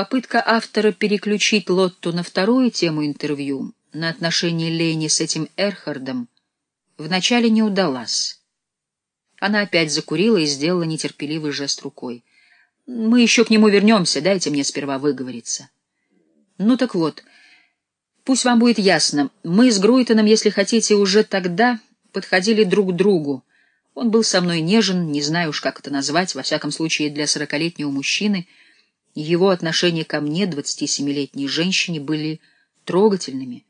Попытка автора переключить Лотту на вторую тему интервью, на отношения Лени с этим Эрхардом, вначале не удалась. Она опять закурила и сделала нетерпеливый жест рукой. «Мы еще к нему вернемся, дайте мне сперва выговориться». «Ну так вот, пусть вам будет ясно, мы с Груйтоном, если хотите, уже тогда подходили друг к другу. Он был со мной нежен, не знаю уж, как это назвать, во всяком случае для сорокалетнего мужчины — его отношения ко мне, 27-летней женщине, были трогательными.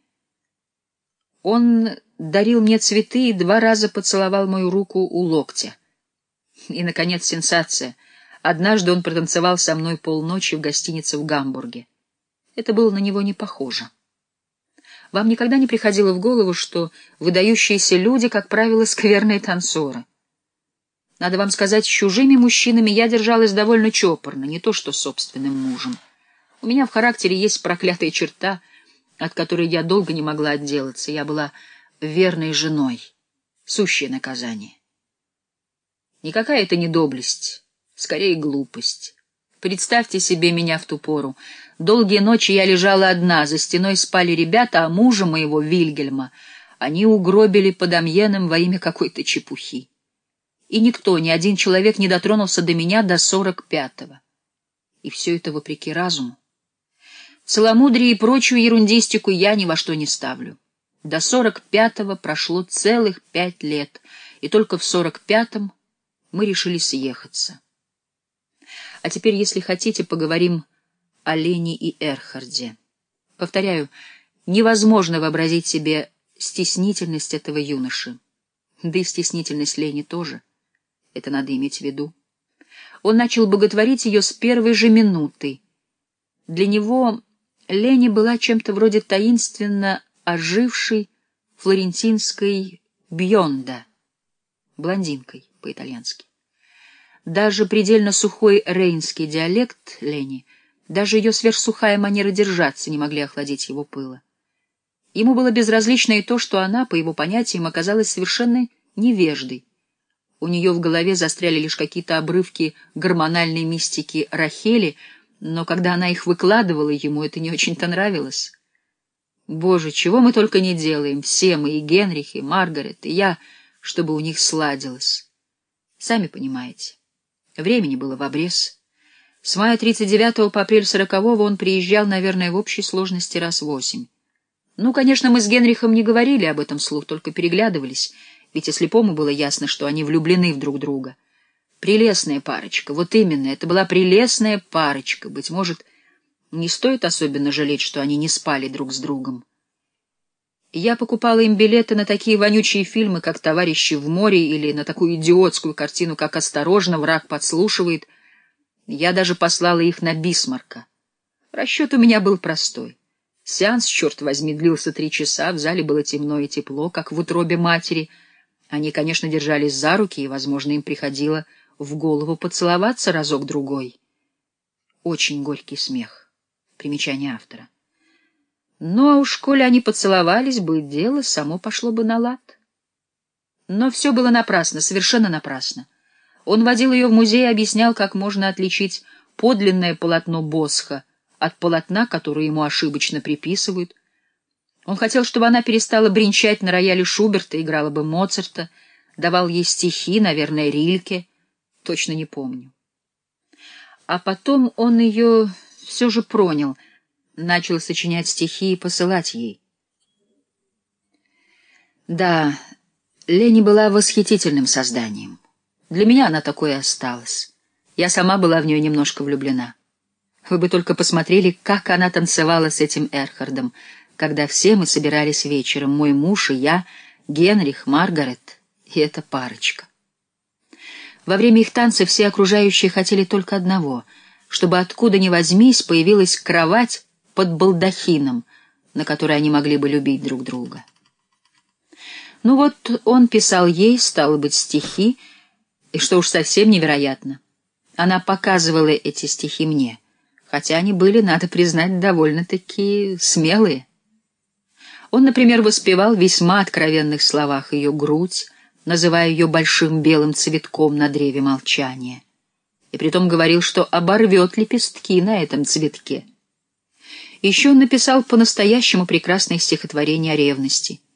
Он дарил мне цветы и два раза поцеловал мою руку у локтя. И, наконец, сенсация. Однажды он протанцевал со мной полночи в гостинице в Гамбурге. Это было на него не похоже. Вам никогда не приходило в голову, что выдающиеся люди, как правило, скверные танцоры? Надо вам сказать, с чужими мужчинами я держалась довольно чопорно, не то что с собственным мужем. У меня в характере есть проклятая черта, от которой я долго не могла отделаться. Я была верной женой. Сущее наказание. Никакая это не доблесть, скорее глупость. Представьте себе меня в ту пору. Долгие ночи я лежала одна, за стеной спали ребята, а мужа моего, Вильгельма, они угробили под Амьеном во имя какой-то чепухи и никто, ни один человек не дотронулся до меня до сорок пятого. И все это вопреки разуму. Целомудрие и прочую ерундистику я ни во что не ставлю. До сорок пятого прошло целых пять лет, и только в сорок пятом мы решили съехаться. А теперь, если хотите, поговорим о Лене и Эрхарде. Повторяю, невозможно вообразить себе стеснительность этого юноши. Да и стеснительность Лени тоже — это надо иметь в виду. Он начал боготворить ее с первой же минуты. Для него Лени была чем-то вроде таинственно ожившей флорентинской бьонда, блондинкой по-итальянски. Даже предельно сухой рейнский диалект Лени, даже ее сверхсухая манера держаться не могли охладить его пыла. Ему было безразлично и то, что она, по его понятиям, оказалась совершенно невеждой, у нее в голове застряли лишь какие-то обрывки гормональной мистики Рахели, но когда она их выкладывала, ему это не очень-то нравилось. Боже, чего мы только не делаем, все мы, и Генрих, и Маргарет, и я, чтобы у них сладилось. Сами понимаете, времени было в обрез. С мая 39 по апрель 40 он приезжал, наверное, в общей сложности раз восемь. Ну, конечно, мы с Генрихом не говорили об этом слух, только переглядывались — ведь и слепому было ясно, что они влюблены в друг друга. Прелестная парочка, вот именно, это была прелестная парочка. Быть может, не стоит особенно жалеть, что они не спали друг с другом. Я покупала им билеты на такие вонючие фильмы, как «Товарищи в море» или на такую идиотскую картину, как «Осторожно, враг подслушивает». Я даже послала их на Бисмарка. Расчет у меня был простой. Сеанс, черт возьми, длился три часа, в зале было темно и тепло, как в утробе матери — они, конечно, держались за руки, и, возможно, им приходило в голову поцеловаться разок-другой. Очень горький смех. Примечание автора. Ну, а уж коли они поцеловались бы, дело само пошло бы на лад. Но все было напрасно, совершенно напрасно. Он водил ее в музей и объяснял, как можно отличить подлинное полотно Босха от полотна, которое ему ошибочно приписывают, он хотел, чтобы она перестала бренчать на рояле Шуберта, играла бы Моцарта, давал ей стихи, наверное, Рильке, точно не помню. А потом он ее все же пронял, начал сочинять стихи и посылать ей. Да, Лени была восхитительным созданием. Для меня она такой и осталась. Я сама была в нее немножко влюблена. Вы бы только посмотрели, как она танцевала с этим Эрхардом — когда все мы собирались вечером, мой муж и я, Генрих, Маргарет и эта парочка. Во время их танца все окружающие хотели только одного, чтобы откуда ни возьмись появилась кровать под балдахином, на которой они могли бы любить друг друга. Ну вот он писал ей, стало быть, стихи, и что уж совсем невероятно. Она показывала эти стихи мне, хотя они были, надо признать, довольно-таки смелые. Он, например, воспевал в весьма откровенных словах ее грудь, называя ее большим белым цветком на древе молчания. и притом говорил, что оборвет лепестки на этом цветке. Еще он написал по-настоящему прекрасное стихотворение о ревности —